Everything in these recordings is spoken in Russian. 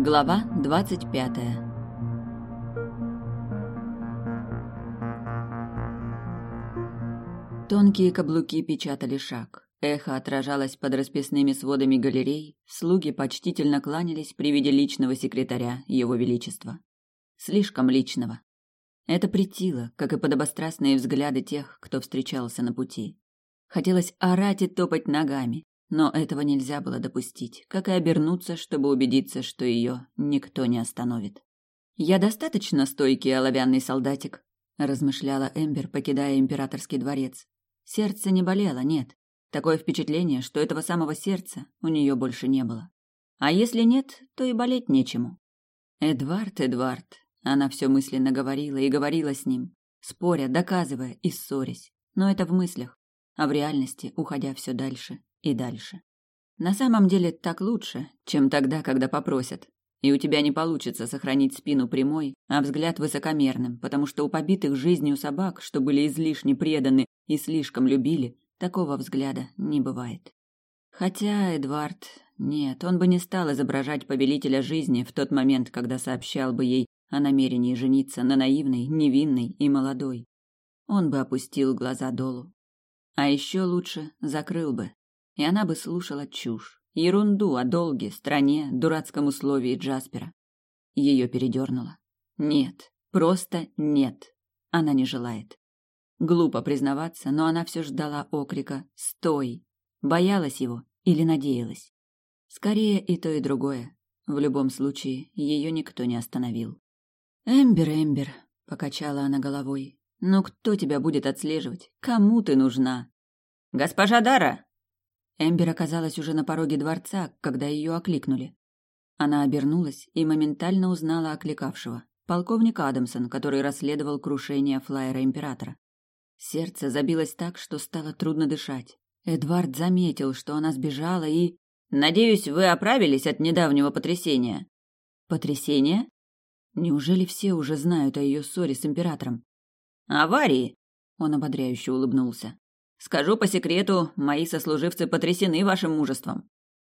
Глава двадцать пятая Тонкие каблуки печатали шаг. Эхо отражалось под расписными сводами галерей, слуги почтительно кланялись при виде личного секретаря Его Величества. Слишком личного. Это претило, как и подобострастные взгляды тех, кто встречался на пути. Хотелось орать и топать ногами, но этого нельзя было допустить, как и обернуться, чтобы убедиться, что ее никто не остановит. «Я достаточно стойкий оловянный солдатик», – размышляла Эмбер, покидая императорский дворец. Сердце не болело, нет. Такое впечатление, что этого самого сердца у нее больше не было. А если нет, то и болеть нечему. Эдвард, Эдвард. Она все мысленно говорила и говорила с ним, споря, доказывая и ссорясь. Но это в мыслях, а в реальности уходя все дальше и дальше. На самом деле так лучше, чем тогда, когда попросят. И у тебя не получится сохранить спину прямой, а взгляд высокомерным, потому что у побитых жизнью собак, что были излишне преданы и слишком любили, такого взгляда не бывает. Хотя Эдвард... Нет, он бы не стал изображать повелителя жизни в тот момент, когда сообщал бы ей о намерении жениться на наивной, невинной и молодой. Он бы опустил глаза долу. А еще лучше закрыл бы, и она бы слушала чушь, ерунду о долге, стране, дурацком условии Джаспера. Ее передернуло. Нет, просто нет. Она не желает. Глупо признаваться, но она все ждала окрика «Стой!». Боялась его или надеялась? Скорее и то, и другое. В любом случае, ее никто не остановил. «Эмбер, Эмбер», — покачала она головой, — «ну кто тебя будет отслеживать? Кому ты нужна?» «Госпожа Дара!» Эмбер оказалась уже на пороге дворца, когда ее окликнули. Она обернулась и моментально узнала окликавшего. Полковник Адамсон, который расследовал крушение флайера императора. Сердце забилось так, что стало трудно дышать. Эдвард заметил, что она сбежала и... «Надеюсь, вы оправились от недавнего потрясения?» «Потрясение? Неужели все уже знают о ее ссоре с императором?» «Аварии!» — он ободряюще улыбнулся. «Скажу по секрету, мои сослуживцы потрясены вашим мужеством».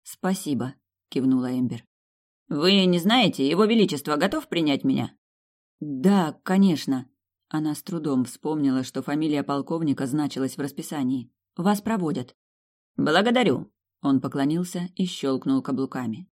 «Спасибо», — кивнула Эмбер. «Вы не знаете, его величество готов принять меня?» «Да, конечно», она с трудом вспомнила, что фамилия полковника значилась в расписании. «Вас проводят». «Благодарю». Он поклонился и щелкнул каблуками.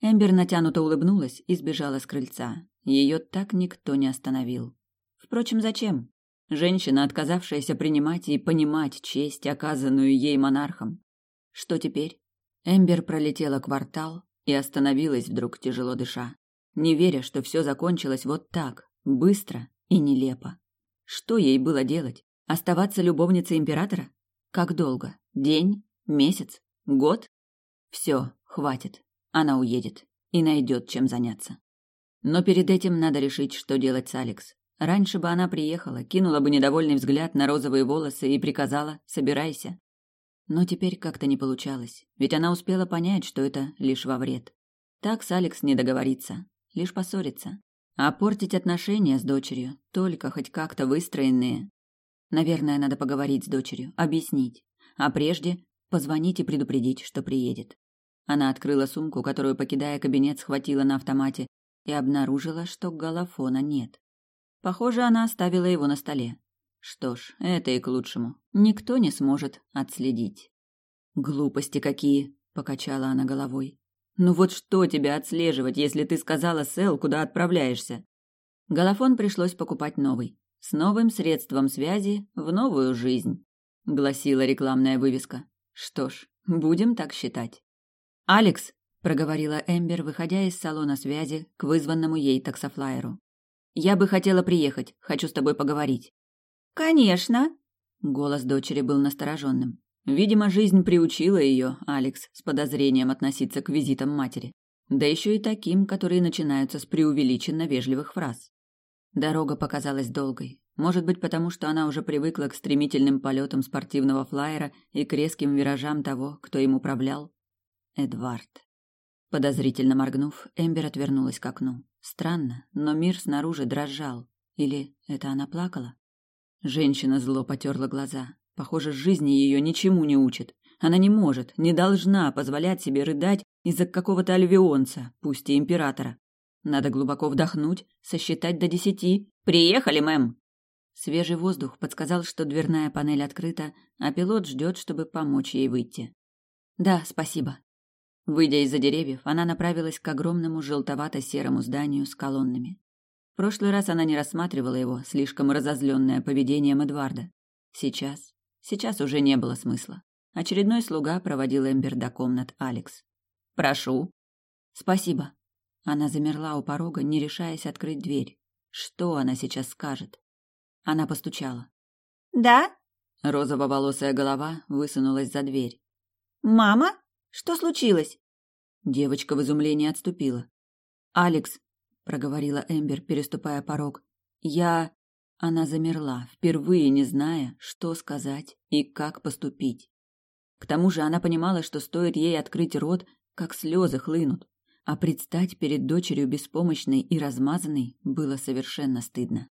Эмбер натянуто улыбнулась и сбежала с крыльца. Ее так никто не остановил. Впрочем, зачем? Женщина, отказавшаяся принимать и понимать честь, оказанную ей монархом. Что теперь? Эмбер пролетела квартал и остановилась вдруг, тяжело дыша, не веря, что все закончилось вот так, быстро и нелепо. Что ей было делать? Оставаться любовницей императора? Как долго? День? Месяц? Год? Все, хватит. Она уедет и найдет чем заняться. Но перед этим надо решить, что делать с Алекс. Раньше бы она приехала, кинула бы недовольный взгляд на розовые волосы и приказала «собирайся». Но теперь как-то не получалось, ведь она успела понять, что это лишь во вред. Так с Алекс не договориться, лишь поссориться. А портить отношения с дочерью, только хоть как-то выстроенные. Наверное, надо поговорить с дочерью, объяснить. А прежде позвонить и предупредить, что приедет. Она открыла сумку, которую, покидая кабинет, схватила на автомате и обнаружила, что голофона нет. Похоже, она оставила его на столе. Что ж, это и к лучшему. Никто не сможет отследить. «Глупости какие!» — покачала она головой. Ну вот что тебя отслеживать, если ты сказала Сэл, куда отправляешься? Голофон пришлось покупать новый. С новым средством связи в новую жизнь, гласила рекламная вывеска. Что ж, будем так считать. Алекс, проговорила Эмбер, выходя из салона связи к вызванному ей таксофлайеру. Я бы хотела приехать, хочу с тобой поговорить. Конечно. Голос дочери был настороженным. Видимо, жизнь приучила ее, Алекс, с подозрением относиться к визитам матери. Да еще и таким, которые начинаются с преувеличенно вежливых фраз. Дорога показалась долгой. Может быть, потому что она уже привыкла к стремительным полетам спортивного флайера и к резким виражам того, кто им управлял? Эдвард. Подозрительно моргнув, Эмбер отвернулась к окну. Странно, но мир снаружи дрожал. Или это она плакала? Женщина зло потерла глаза. Похоже, жизни ее ничему не учит. Она не может, не должна позволять себе рыдать Из-за какого-то альвионца, пусть и императора. Надо глубоко вдохнуть, сосчитать до десяти. «Приехали, мэм!» Свежий воздух подсказал, что дверная панель открыта, а пилот ждет, чтобы помочь ей выйти. «Да, спасибо». Выйдя из-за деревьев, она направилась к огромному желтовато-серому зданию с колоннами. В прошлый раз она не рассматривала его, слишком разозленная поведением Эдварда. Сейчас, сейчас уже не было смысла. Очередной слуга проводил Эмбер до комнат Алекс. «Прошу». «Спасибо». Она замерла у порога, не решаясь открыть дверь. Что она сейчас скажет? Она постучала. «Да?» Розово-волосая голова высунулась за дверь. «Мама? Что случилось?» Девочка в изумлении отступила. «Алекс», — проговорила Эмбер, переступая порог, — «я...» Она замерла, впервые не зная, что сказать и как поступить. К тому же она понимала, что стоит ей открыть рот, как слезы хлынут, а предстать перед дочерью беспомощной и размазанной было совершенно стыдно.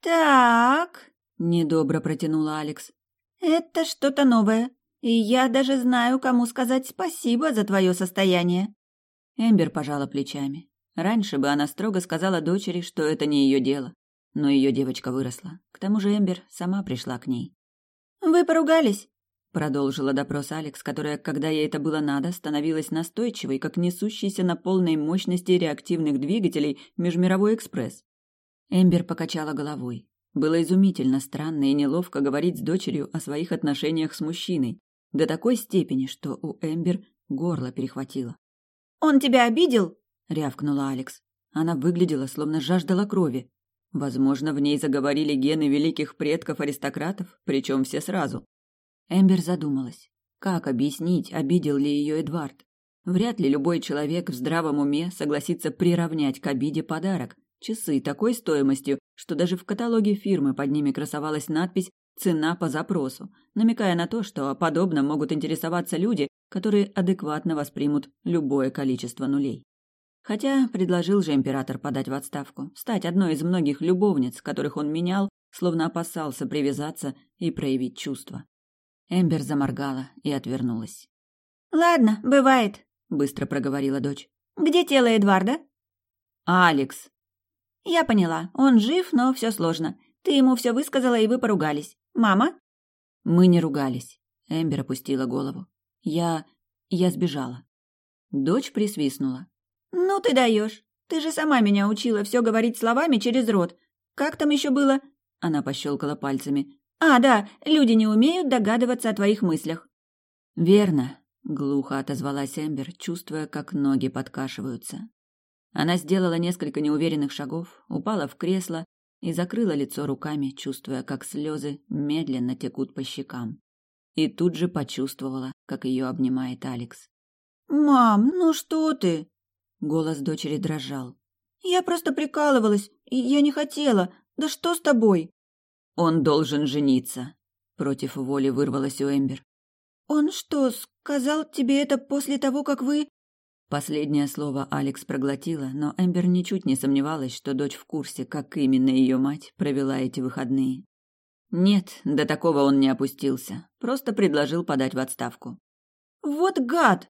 «Так», — недобро протянула Алекс. «Это что-то новое, и я даже знаю, кому сказать спасибо за твое состояние». Эмбер пожала плечами. Раньше бы она строго сказала дочери, что это не ее дело. Но ее девочка выросла. К тому же Эмбер сама пришла к ней. «Вы поругались?» Продолжила допрос Алекс, которая, когда ей это было надо, становилась настойчивой, как несущийся на полной мощности реактивных двигателей Межмировой экспресс. Эмбер покачала головой. Было изумительно странно и неловко говорить с дочерью о своих отношениях с мужчиной, до такой степени, что у Эмбер горло перехватило. «Он тебя обидел?» — рявкнула Алекс. Она выглядела, словно жаждала крови. Возможно, в ней заговорили гены великих предков-аристократов, причем все сразу. Эмбер задумалась. Как объяснить, обидел ли ее Эдвард? Вряд ли любой человек в здравом уме согласится приравнять к обиде подарок, Часы такой стоимостью, что даже в каталоге фирмы под ними красовалась надпись «Цена по запросу», намекая на то, что о подобном могут интересоваться люди, которые адекватно воспримут любое количество нулей. Хотя предложил же император подать в отставку, стать одной из многих любовниц, которых он менял, словно опасался привязаться и проявить чувства. Эмбер заморгала и отвернулась. «Ладно, бывает», — быстро проговорила дочь. «Где тело Эдварда?» «Алекс», «Я поняла. Он жив, но все сложно. Ты ему все высказала, и вы поругались. Мама?» «Мы не ругались». Эмбер опустила голову. «Я... я сбежала». Дочь присвистнула. «Ну ты даешь. Ты же сама меня учила все говорить словами через рот. Как там еще было?» Она пощелкала пальцами. «А, да, люди не умеют догадываться о твоих мыслях». «Верно», — глухо отозвалась Эмбер, чувствуя, как ноги подкашиваются. Она сделала несколько неуверенных шагов, упала в кресло и закрыла лицо руками, чувствуя, как слезы медленно текут по щекам. И тут же почувствовала, как ее обнимает Алекс. «Мам, ну что ты?» Голос дочери дрожал. «Я просто прикалывалась, и я не хотела. Да что с тобой?» «Он должен жениться», — против воли вырвалась у Эмбер. «Он что, сказал тебе это после того, как вы...» Последнее слово Алекс проглотила, но Эмбер ничуть не сомневалась, что дочь в курсе, как именно ее мать провела эти выходные. Нет, до такого он не опустился, просто предложил подать в отставку. «Вот гад!»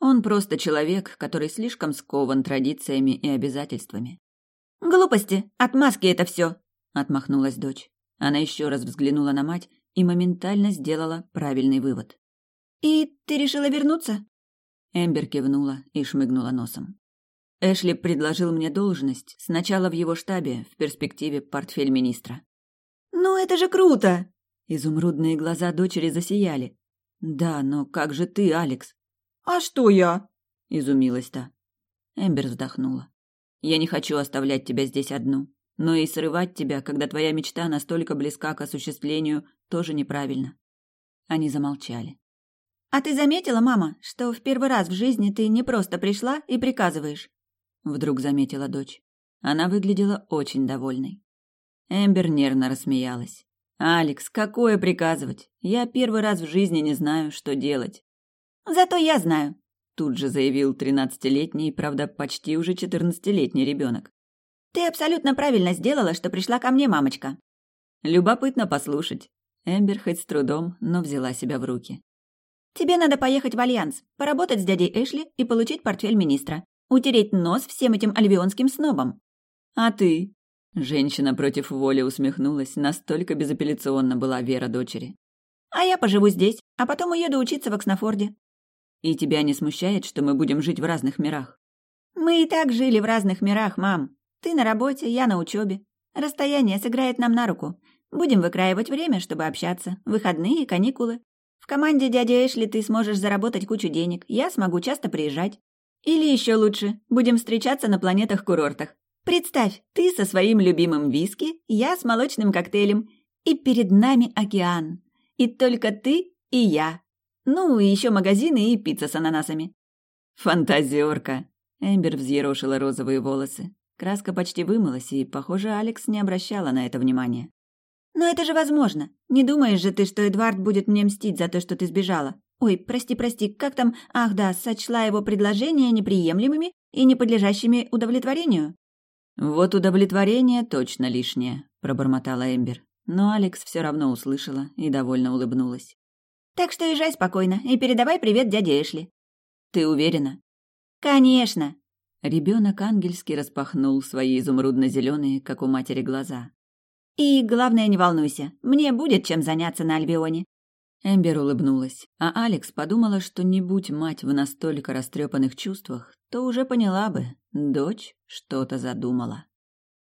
Он просто человек, который слишком скован традициями и обязательствами. «Глупости! Отмазки это все!» — отмахнулась дочь. Она еще раз взглянула на мать и моментально сделала правильный вывод. «И ты решила вернуться?» Эмбер кивнула и шмыгнула носом. Эшли предложил мне должность, сначала в его штабе, в перспективе портфель министра. «Ну, это же круто!» Изумрудные глаза дочери засияли. «Да, но как же ты, Алекс?» «А что я?» — изумилась та. Эмбер вздохнула. «Я не хочу оставлять тебя здесь одну, но и срывать тебя, когда твоя мечта настолько близка к осуществлению, тоже неправильно». Они замолчали. «А ты заметила, мама, что в первый раз в жизни ты не просто пришла и приказываешь?» Вдруг заметила дочь. Она выглядела очень довольной. Эмбер нервно рассмеялась. «Алекс, какое приказывать? Я первый раз в жизни не знаю, что делать». «Зато я знаю», — тут же заявил тринадцатилетний, правда, почти уже четырнадцатилетний ребенок. «Ты абсолютно правильно сделала, что пришла ко мне, мамочка». «Любопытно послушать». Эмбер хоть с трудом, но взяла себя в руки. Тебе надо поехать в Альянс, поработать с дядей Эшли и получить портфель министра. Утереть нос всем этим альвионским снобам. А ты? Женщина против воли усмехнулась, настолько безапелляционно была вера дочери. А я поживу здесь, а потом уеду учиться в Окснафорде. И тебя не смущает, что мы будем жить в разных мирах? Мы и так жили в разных мирах, мам. Ты на работе, я на учебе. Расстояние сыграет нам на руку. Будем выкраивать время, чтобы общаться. Выходные, каникулы. В команде дяди Эшли ты сможешь заработать кучу денег. Я смогу часто приезжать. Или еще лучше, будем встречаться на планетах-курортах. Представь, ты со своим любимым виски, я с молочным коктейлем, и перед нами океан. И только ты и я. Ну, и еще магазины и пицца с ананасами. Фантазерка. Эмбер взъерошила розовые волосы. Краска почти вымылась, и, похоже, Алекс не обращала на это внимания. «Но это же возможно. Не думаешь же ты, что Эдвард будет мне мстить за то, что ты сбежала? Ой, прости, прости, как там? Ах да, сочла его предложения неприемлемыми и не подлежащими удовлетворению?» «Вот удовлетворение точно лишнее», — пробормотала Эмбер. Но Алекс все равно услышала и довольно улыбнулась. «Так что езжай спокойно и передавай привет дяде Эшли». «Ты уверена?» «Конечно!» Ребенок ангельски распахнул свои изумрудно-зеленые, как у матери, глаза. И главное, не волнуйся, мне будет чем заняться на Альбионе. Эмбер улыбнулась, а Алекс подумала, что не будь мать в настолько растрепанных чувствах, то уже поняла бы, дочь что-то задумала.